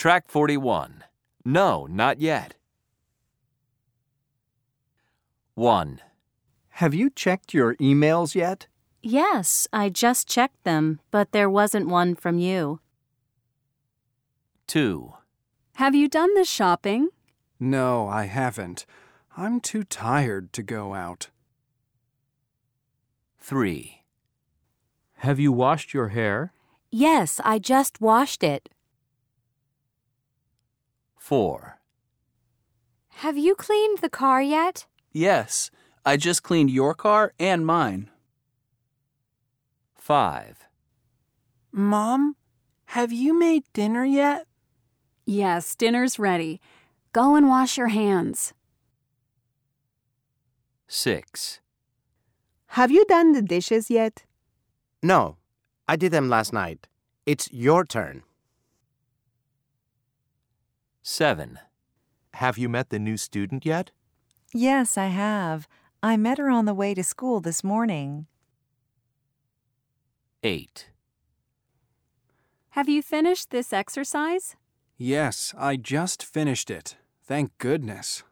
Track 41. No, not yet. 1, Have you checked your emails yet? Yes, I just checked them, but there wasn't one from you. 2, Have you done the shopping? No, I haven't. I'm too tired to go out. 3, Have you washed your hair? Yes, I just washed it. 4, Have you cleaned the car yet? Yes, I just cleaned your car and mine. 5, Mom, have you made dinner yet? Yes, dinner's ready. Go and wash your hands. 6, Have you done the dishes yet? No, I did them last night. It's your turn. 7, Have you met the new student yet? Yes, I have. I met her on the way to school this morning. 8, Have you finished this exercise? Yes, I just finished it. Thank goodness.